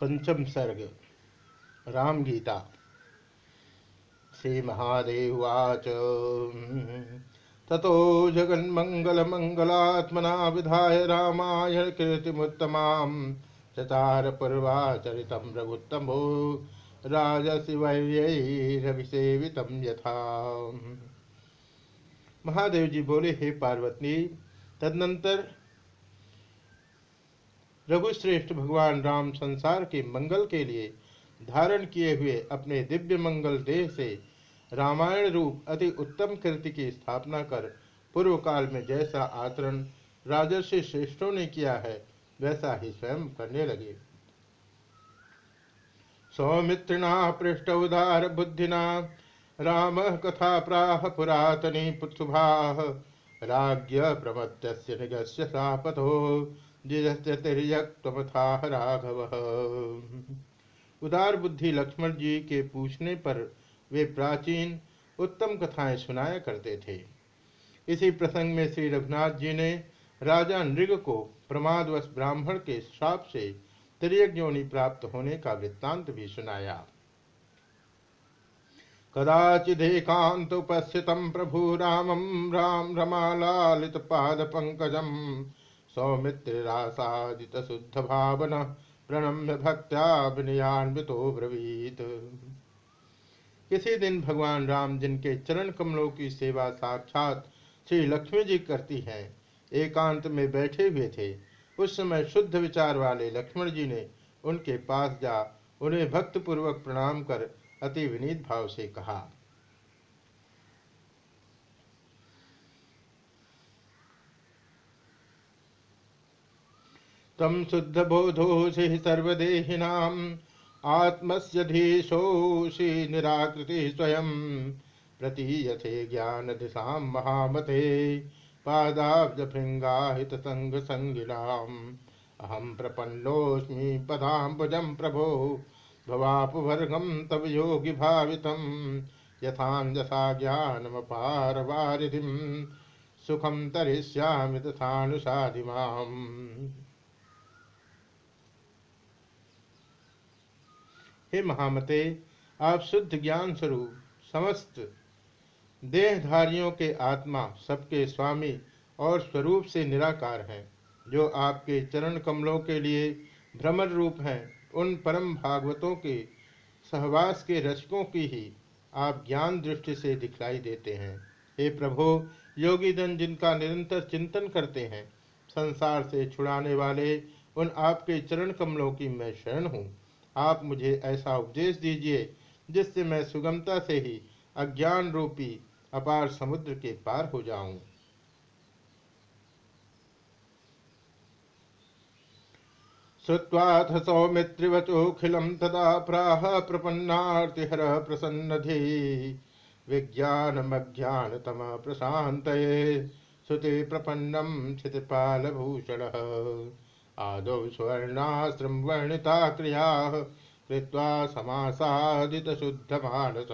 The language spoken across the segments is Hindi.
पंचम सर्ग, राम गीता। श्री महादेवाच ततो जगन्मंगलमंगलात्मना विधाय रामायण कीर्तिमुत्तमां चतार पूर्वाचरितं रघुत्तमो राजशिवैरभिसेवितं यथा। महादेव जी बोले, हे पार्वती, तदनंतर रघुश्रेष्ठ भगवान राम संसार के मंगल के लिए धारण किए हुए अपने दिव्य मंगल देह से रामायण रूप अति उत्तम कृति की स्थापना कर पूर्व काल में जैसा आचरण राजर्षि श्रेष्ठों ने किया है, वैसा ही स्वयं करने लगे। सौमित्रिणा, पृष्ठ उदार बुद्धिना, राम कथा प्राह पुरातनी पुत्सुभा राज्य प्रमत्स्य निगस्य सापथो राघव उदार बुद्धि लक्ष्मण जी के पूछने पर वे प्राचीन उत्तम कथाएँ सुनाया करते थे। इसी प्रसंग में श्री रघुनाथ जी ने राजा नृग को प्रमादवश ब्राह्मण के श्राप से तिरक जोनि प्राप्त होने का वृत्तांत भी सुनाया। कदाचिदेकांत उपस्थित प्रभु रामम राम रमालालित पाद पंकजम सौमित्रिरासादित शुद्ध भावन प्रणम्य भक्त्या विनयान्वितो ब्रवीत। किसी दिन भगवान राम, जिनके चरण कमलों की सेवा साक्षात श्री लक्ष्मी जी करती हैं, एकांत में बैठे हुए थे। उस समय शुद्ध विचार वाले लक्ष्मण जी ने उनके पास जा उन्हें भक्तपूर्वक प्रणाम कर अति विनीत भाव से कहा। तम शुद्ध बोधोषि सर्वदेहिनाम, आत्मस्य धीशोषि निराकृति स्वयं। प्रतीयथे ज्ञान दिशा महामते पादाब्ज भृंगाहित संग संगिलाम अहम प्रपन्नोस्मि पदाम्बुजम प्रभो भवापवर्गम तव योगी भावितम यथाजसा ज्ञानमपारवारिधिम सुखम तरिष्यामि तथानुसाधिमाम्। हे महामते, आप शुद्ध ज्ञान स्वरूप, समस्त देहधारियों के आत्मा सबके स्वामी और स्वरूप से निराकार हैं, जो आपके चरण कमलों के लिए भ्रमर रूप हैं, उन परम भागवतों के सहवास के रचकों की ही आप ज्ञान दृष्टि से दिखलाई देते हैं। हे प्रभो योगी जन जिनका निरंतर चिंतन करते हैं, संसार से छुड़ाने वाले उन आपके चरण कमलों की मैं शरण हूँ। आप मुझे ऐसा उपदेश दीजिए, जिससे मैं सुगमता से ही अज्ञान रूपी अपार समुद्र के पार हो जाऊँ। श्रुवाथ सौमित्रिवचोखिलम तदा प्राह प्रपन्नार्तिहर प्रसन्नधि। विज्ञानमज्ञानतम प्रशांत श्रुति प्रपन्नम क्षितिपालभूषण। आदौ स्वर्णाश्रम वर्णिता क्रिया कृत्वा समासादित शुद्ध मानस।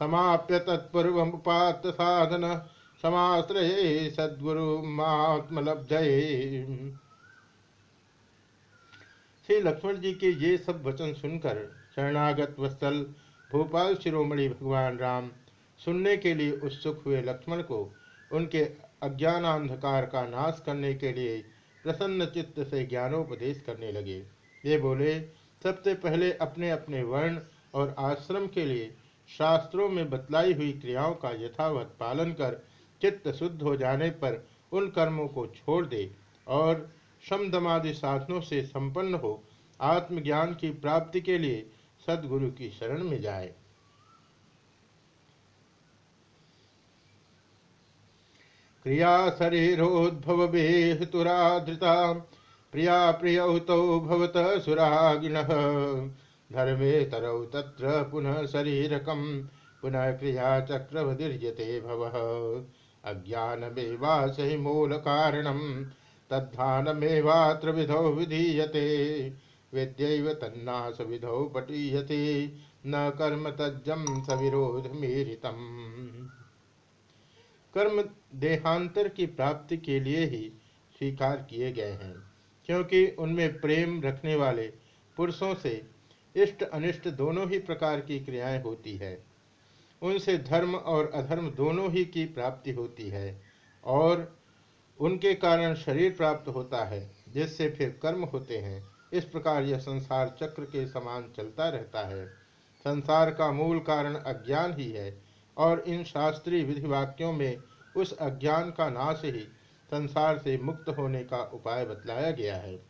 समाप्य तत्पूर्वमुपात साधन, समाश्रये सद्गुरुमात्मलब्धये श्री लक्ष्मण जी के ये सब वचन सुनकर शरणागत वत्सल भोपाल शिरोमणि भगवान राम सुनने के लिए उत्सुक हुए लक्ष्मण को उनके अज्ञानांधकार का नाश करने के लिए प्रसन्न चित्त से ज्ञानोपदेश करने लगे। ये बोले, सबसे पहले अपने अपने वर्ण और आश्रम के लिए शास्त्रों में बतलाई हुई क्रियाओं का यथावत पालन कर चित्त शुद्ध हो जाने पर उन कर्मों को छोड़ दे और शमदमादि साधनों से संपन्न हो आत्मज्ञान की प्राप्ति के लिए सदगुरु की शरण में जाए। क्रिया शरीरोद्भव हेतुराधृता प्रिया प्रियौतौ भवत सुरागिण धर्मे तरौ तत्र पुनः शरीरकम। पुनः क्रिया चक्रवदीर्यते भव। अज्ञानमेवासहि मूलकारणं तद्धानमेवात्र विधौ विधीयते। विद्यैव तन्नाश विधौ पटीयते। न कर्म तज्जम सविरोधमीरितम्। कर्म देहांतर की प्राप्ति के लिए ही स्वीकार किए गए हैं, क्योंकि उनमें प्रेम रखने वाले पुरुषों से इष्ट अनिष्ट दोनों ही प्रकार की क्रियाएँ होती है। उनसे धर्म और अधर्म दोनों ही की प्राप्ति होती है और उनके कारण शरीर प्राप्त होता है, जिससे फिर कर्म होते हैं। इस प्रकार यह संसार चक्र के समान चलता रहता है। संसार का मूल कारण अज्ञान ही है और इन शास्त्रीय विधि वाक्यों में उस अज्ञान का नाश ही संसार से मुक्त होने का उपाय बतलाया गया है।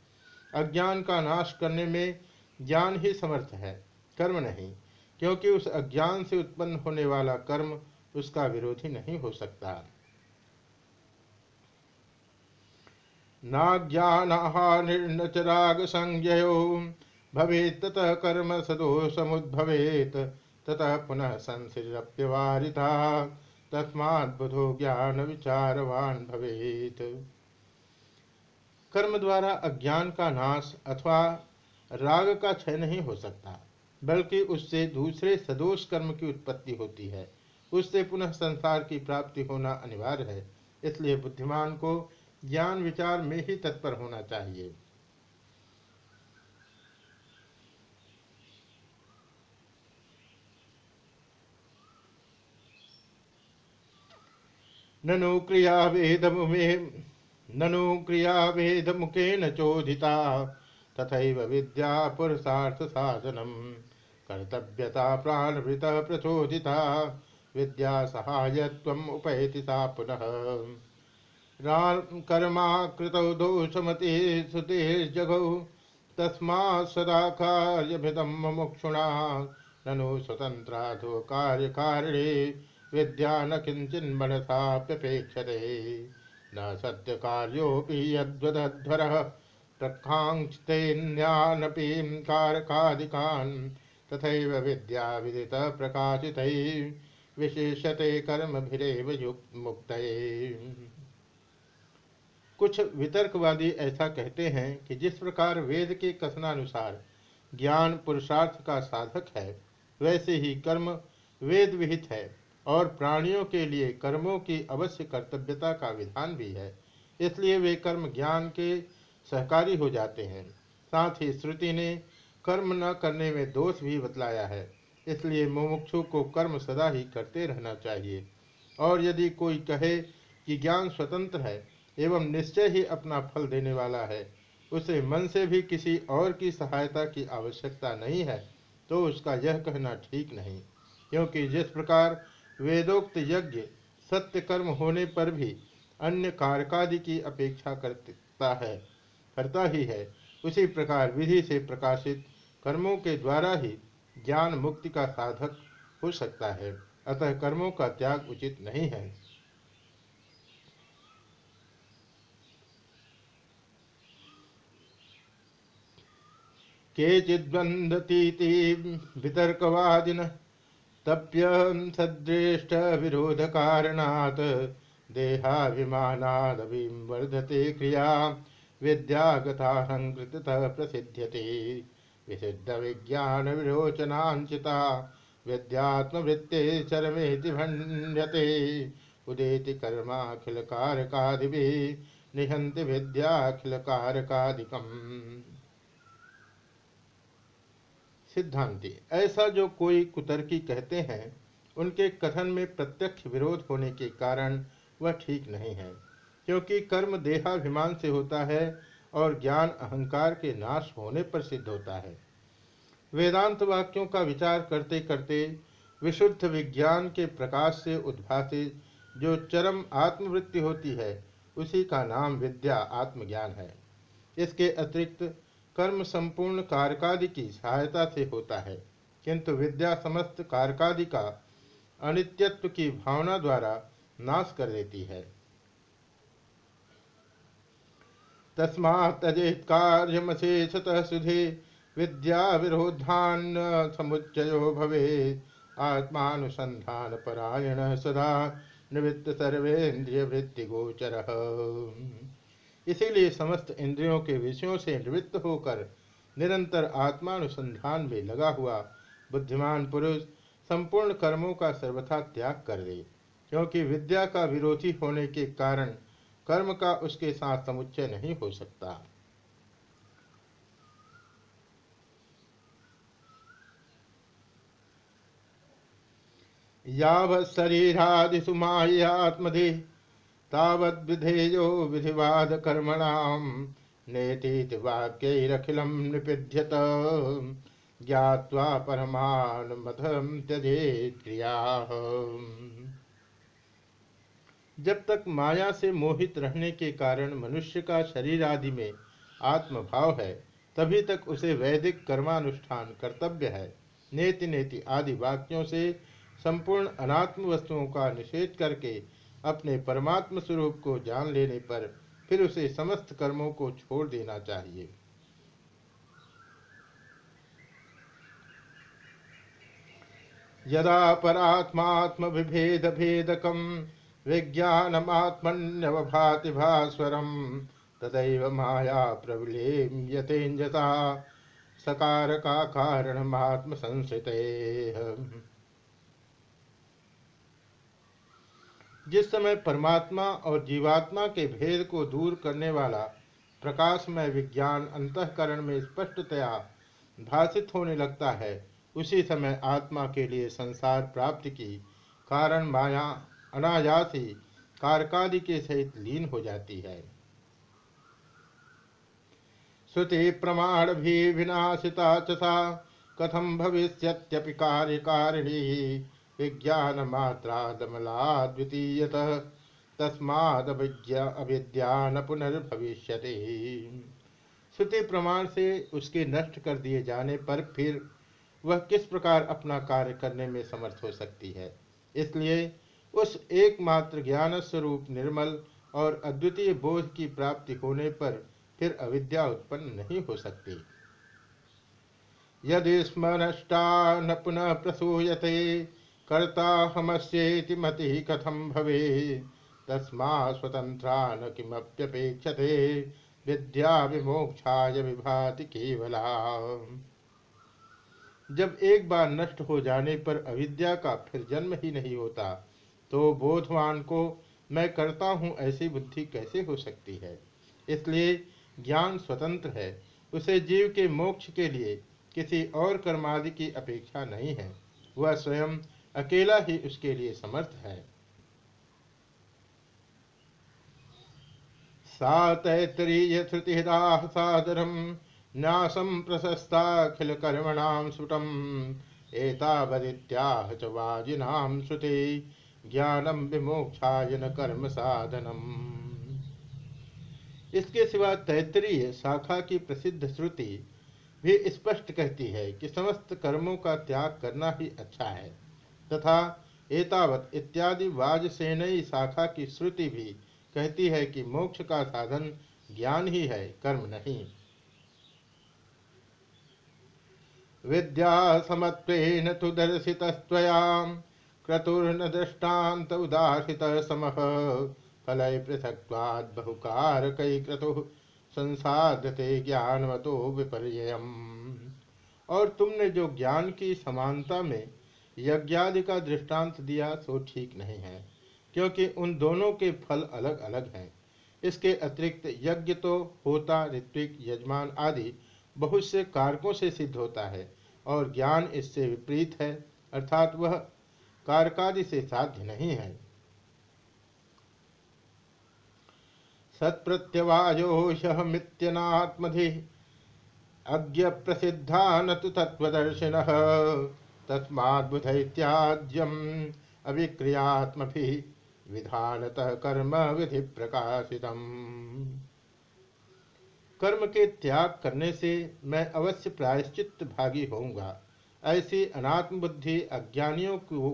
अज्ञान का नाश करने में ज्ञान ही समर्थ है, कर्म नहीं, क्योंकि उस अज्ञान से उत्पन्न होने वाला कर्म उसका विरोधी नहीं हो सकता। नाज्ञानाहानिर्नचराग संज्ञयो, भवेत् ततः कर्म सदोषमुद्भवेत्, ततः पुनः संसिरप्यवारिता। तस्मात् बुधो ज्ञान विचारवान भवेत। कर्म द्वारा अज्ञान का नाश अथवा राग का क्षय नहीं हो सकता, बल्कि उससे दूसरे सदोष कर्म की उत्पत्ति होती है। उससे पुनः संसार की प्राप्ति होना अनिवार्य है, इसलिए बुद्धिमान को ज्ञान विचार में ही तत्पर होना चाहिए। ननु क्रिया वेद ननु क्रिया वेद मुखेन चोदिता तथा विद्या पुरुषार्थ साधनम। कर्तव्यता प्राणभृत प्रचोदिता, विद्या सहायत्व उपैति सा पुनः। कर्माकृत दोषमति श्रुतिर्जगौ तस्मा सदा कार्यभिदम मुमुक्षुणा। ननु स्वतंत्राधो कार्यकारिणे विद्या न किंचन मनसाप्यपेक्षते न सत्य कार्योपि यद्वदध्वर प्रखांक्षतेन्यानपि कारकादिकान्, तथैव विद्या विदित प्रकाशित विशेषते कर्म भिरेव युक्त मुक्त कुछ वितर्कवादी ऐसा कहते हैं कि जिस प्रकार वेद के कथनानुसार ज्ञान पुरुषार्थ का साधक है, वैसे ही कर्म वेद विहित है। और प्राणियों के लिए कर्मों की अवश्य कर्तव्यता का विधान भी है। इसलिए वे कर्म ज्ञान के सहकारी हो जाते हैं। साथ ही श्रुति ने कर्म न करने में दोष भी बतलाया है। इसलिए मुमुक्षु को कर्म सदा ही करते रहना चाहिए। और यदि कोई कहे कि ज्ञान स्वतंत्र है एवं निश्चय ही अपना फल देने वाला है, उसे मन से भी किसी और की सहायता की आवश्यकता नहीं है तो उसका यह कहना ठीक नहीं। क्योंकि जिस प्रकार वेदोक्त यज्ञ सत्य कर्म होने पर भी अन्य कारकादि की अपेक्षा करता है, करता ही है। उसी प्रकार विधि से प्रकाशित कर्मों के द्वारा ही ज्ञान मुक्ति का साधक हो सकता है। अतः कर्मों का त्याग उचित नहीं है। केचिद्वंदतीति वितर्कवादिन तप्य सदृष्ट विरोध कारणात् देहाभिमानादवीं वर्धते क्रिया विद्यागताहंकृतः प्रसिद्ध्यते। विसिद्ध विज्ञान विरोचनांचिता विद्यात्मवृत्ते चरमेति भण्यते उदेति कर्माखिल कारकादिभिः निहन्ति विद्याखिल कारकादिकम् सिद्धांति। ऐसा जो कोई कुतर्की कहते हैं, उनके कथन में प्रत्यक्ष विरोध होने के कारण वह ठीक नहीं है, क्योंकि कर्म देहाभिमान से होता है और ज्ञान अहंकार के नाश होने पर सिद्ध होता है। वेदांत वाक्यों का विचार करते करते विशुद्ध विज्ञान के प्रकाश से उद्भासित जो चरम आत्मवृत्ति होती है, उसी का नाम विद्या आत्मज्ञान है। इसके अतिरिक्त कर्म संपूर्ण कारकादि की सहायता से होता है, किंतु विद्या समस्त कारकादि का अनित्यत्व की भावना द्वारा नाश कर देती है। तस्मा त्यजेत सुधे विद्या विरोधान समुच्चयो भवे आत्मानुसंधान परायण सदा निवृत्त सर्वेन्द्रिय वृत्ति गोचर। इसीलिए समस्त इंद्रियों के विषयों से निवृत्त होकर निरंतर आत्मानुसंधान में लगा हुआ बुद्धिमान पुरुष संपूर्ण कर्मों का सर्वथा त्याग कर दे, क्योंकि विद्या का विरोधी होने के कारण कर्म का उसके साथ समुच्चय नहीं हो सकता। यावत् शरीरादिषु मायात्मधि तावद्विधेयो विधिवाद कर्मणाम नेति वाक्यरखिलम निपिध्यत ज्ञावा परमान मधम त्यजे क्रिया जब तक माया से मोहित रहने के कारण मनुष्य का शरीर आदि में आत्मभाव है, तभी तक उसे वैदिक कर्मानुष्ठान कर्तव्य है। नेति नेति आदि वाक्यों से संपूर्ण अनात्म वस्तुओं का निषेध करके अपने परमात्म स्वरूप को जान लेने पर फिर उसे समस्त कर्मों को छोड़ देना चाहिए। यदा परात्मात्म विभेद भेदकम विज्ञानमात्मन्यवभाति भास्वरम तदैव माया प्रविलेम्यतेजता सकार का कारण महात्म संस्थित जिस समय परमात्मा और जीवात्मा के भेद को दूर करने वाला प्रकाशमय विज्ञान अंतकरण में स्पष्टतया भाषित होने लगता है, उसी समय आत्मा के लिए संसार प्राप्ति की कारण माया अनायास ही कारकादि के सहित लीन हो जाती है। श्रुति प्रमाण भी विनाशिता चसा कथम भविष्यत्यपि कार्यकारिणी विज्ञान मात्रा दमला द्वितीयत तस्माद अविद्या न पुनर्भविष्य श्रुति प्रमाण से उसके नष्ट कर दिए जाने पर फिर वह किस प्रकार अपना कार्य करने में समर्थ हो सकती है? इसलिए उस एकमात्र ज्ञान स्वरूप निर्मल और अद्वितीय बोध की प्राप्ति होने पर फिर अविद्या उत्पन्न नहीं हो सकती। यदि स्म नष्टा न पुनः प्रसूयते कर्ता हमस्येति मति कथम भवे? तस्मा स्वतंत्रा न किमप्यपेक्षते? विद्या विमोक्षाय विभाति केवला जब एक बार नष्ट हो जाने पर अविद्या का फिर जन्म ही नहीं होता तो बोधवान को, मैं करता हूँ ऐसी बुद्धि कैसे हो सकती है? इसलिए ज्ञान स्वतंत्र है। उसे जीव के मोक्ष के लिए किसी और कर्मादि की अपेक्षा नहीं है। वह स्वयं अकेला ही उसके लिए समर्थ है। प्रशस्ताखिल कर्मणाम सुटम एतावदित्याह ज्ञानम विमोक्षायन कर्म साधनम। इसके सिवा तैतरीय शाखा की प्रसिद्ध श्रुति भी स्पष्ट कहती है कि समस्त कर्मों का त्याग करना ही अच्छा है। तथा एतावत इत्यादि वाजसेनई शाखा की श्रुति भी कहती है कि मोक्ष का साधन ज्ञान ही है, कर्म नहीं। विद्या समत्वेन तु दर्शितस्त्वया क्रतुर्न दृष्टांत उदासित समः फलय पृथक्वाद बहुकार कई क्रतु संसाधते ज्ञानवतो विपर्ययम। और तुमने जो ज्ञान की समानता में यज्ञादि का दृष्टांत दिया तो ठीक नहीं है, क्योंकि उन दोनों के फल अलग अलग हैं। इसके अतिरिक्त यज्ञ तो होता, ऋत्विक, यजमान आदि बहुत से कारकों से सिद्ध होता है, और ज्ञान इससे विपरीत है, अर्थात वह कारकादि से साध्य नहीं है। सत्प्रत्यवायो मित्यनात्मधि अज्ञ प्रसिद्धा न तो तत्वदर्शिन तस्माद्बुधैत्याज्यम अभिक्रियात्म विधानतः कर्म विधि प्रकाशित कर्म के त्याग करने से मैं अवश्य प्रायश्चित भागी होऊँगा। ऐसी अनात्म बुद्धि अज्ञानियों को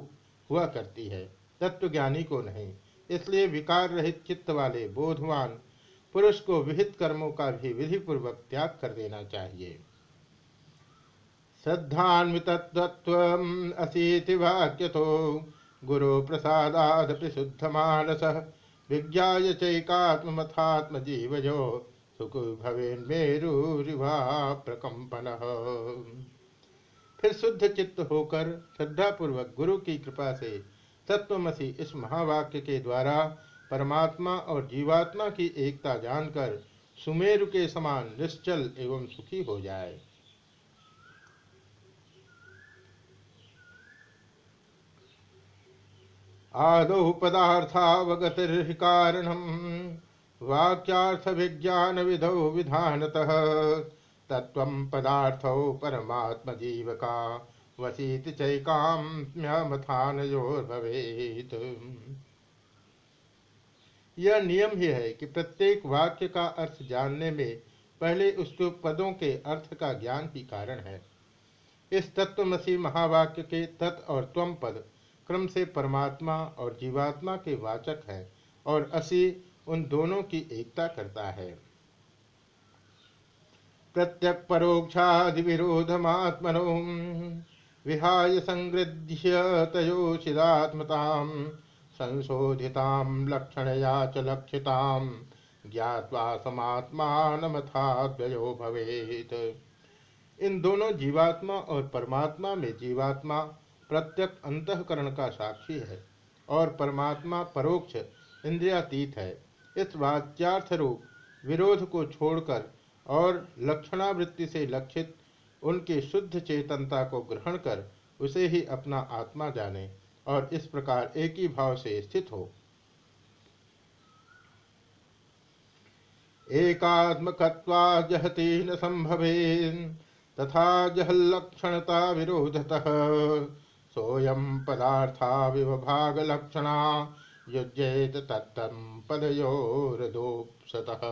हुआ करती है, तत्वज्ञानी को नहीं। इसलिए विकार रहित चित्त वाले बोधवान पुरुष को विहित कर्मों का भी विधि पूर्वक त्याग कर देना चाहिए। श्रद्धान्वितत्वम् वाक्यथो गुरु प्रसादादपि शुद्धमानस। विज्ञाय चैकात्मथात्मजीवजो सुख भवेन्मेरुरिवा प्रकंपन फिर शुद्ध चित्त होकर श्रद्धापूर्वक गुरु की कृपा से तत्वमसी इस महावाक्य के द्वारा परमात्मा और जीवात्मा की एकता जानकर सुमेरु के समान निश्चल एवं सुखी हो जाए। आदौ पदार्थावगतिर्हि कारणम वाक्यार्थ विज्ञान विधौ विधानतः। तत्व पदार्थौ परमात्म जीवका वसीत चैकाम्यमथानयोर्भवेत् यह नियम ही है कि प्रत्येक वाक्य का अर्थ जानने में पहले उसके पदों के अर्थ का ज्ञान ही कारण है। इस तत्वमसी महावाक्य के तत् और त्वम पद क्रम से परमात्मा और जीवात्मा के वाचक है और असी उन दोनों की एकता करता है। प्रत्यक परोक्षादि विरोधमात्मनो विहाय संगृध्य तयोशिदात्मता संशोधिता लक्षणया च लक्षिता ज्ञावा समात्मानमथाद्वयो भवेत। इन दोनों जीवात्मा और परमात्मा में जीवात्मा प्रत्यक अंतकरण का साक्षी है और परमात्मा परोक्ष इंद्रियातीत है। इस वाच्यार्थ रूप विरोध को छोड़कर और लक्षणावृत्ति से लक्षित उनकी शुद्ध चेतनता को ग्रहण कर उसे ही अपना आत्मा जाने और इस प्रकार एक ही भाव से स्थित हो। एकात्मकत्वा जहती न संभवे तथा जहलक्षणता विरोधतः। सोयम पदार्था विभाग लक्षणा युजेत तत्तम पदयोरदोपसतः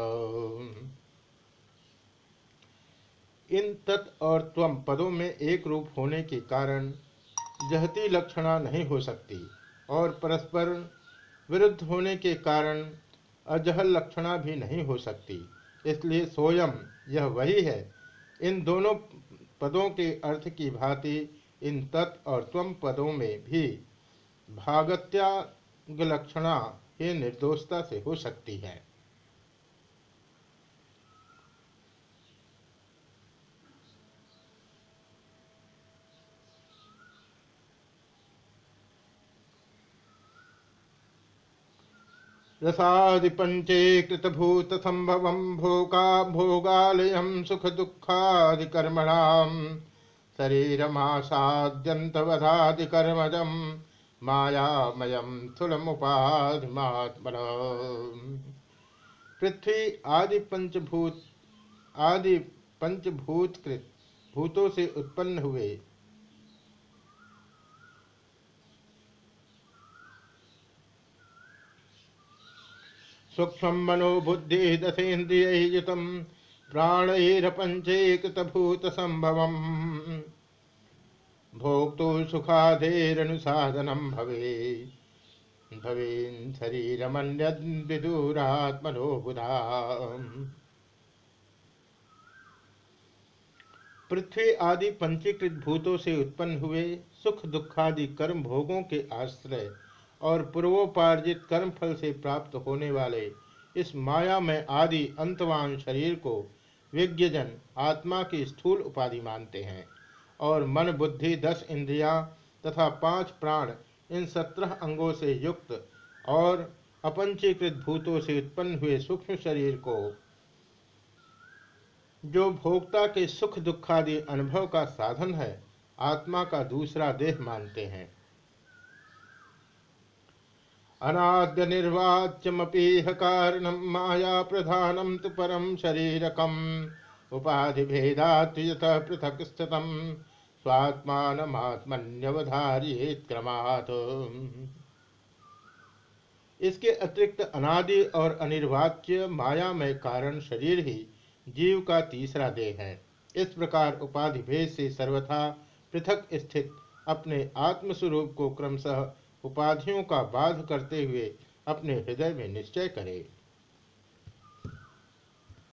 इन तत् और त्वम पदों में एक रूप होने के कारण जहती लक्षणा नहीं हो सकती और परस्पर विरुद्ध होने के कारण अजहल लक्षणा भी नहीं हो सकती। इसलिए सोयम यह वही है। इन दोनों पदों के अर्थ की भांति इन तत् और त्वम पदों में भी भागत्यागलक्षणा ही निर्दोषता से हो सकती है। रसादिपञ्चीकृतभूतसम्भवं भोगा भोगालयं सुखदुःखादिकर्मणां शरीरमासाद्यन्तवधादिकर्मजं मायामयं स्थूलमुपाधिमात्मन पृथ्वी आदि पंचभूत, आदि पंचभूतकृत, भूतों से उत्पन्न हुए। सूक्ष्म मनोबुद्धि दशेन्द्रियुत प्राणैरपंचीकृतभूत संभव भोक्तु सुखाधेरनुसाधनम भवे बुधा पृथ्वी आदि पंचीकृत भूतों से उत्पन्न हुए सुख दुखादि कर्म भोगों के आश्रय और पूर्वोपार्जित कर्म फल से प्राप्त होने वाले इस माया में आदि अंतवान शरीर को विज्ञजन आत्मा की स्थूल उपाधि मानते हैं और मन, बुद्धि, दस इंद्रिया तथा पाँच प्राण इन सत्रह अंगों से युक्त और अपंचीकृत भूतों से उत्पन्न हुए सूक्ष्म शरीर को जो भोक्ता के सुख दुखादि अनुभव का साधन है, आत्मा का दूसरा देह मानते हैं। अनाद्य निर्वाच्यमपीह कारणम माया प्रधानम तो परम शरीरकम। उपाधि भेदात पृथक स्थित स्वात्मात्मन्यवधारित क्रमात्। इसके अतिरिक्त अनादि और अनिर्वाच्य माया में कारण शरीर ही जीव का तीसरा देह है। इस प्रकार उपाधि भेद से सर्वथा पृथक स्थित अपने आत्मस्वरूप को क्रमशः उपाधियों का बाध करते हुए अपने हृदय में निश्चय करे।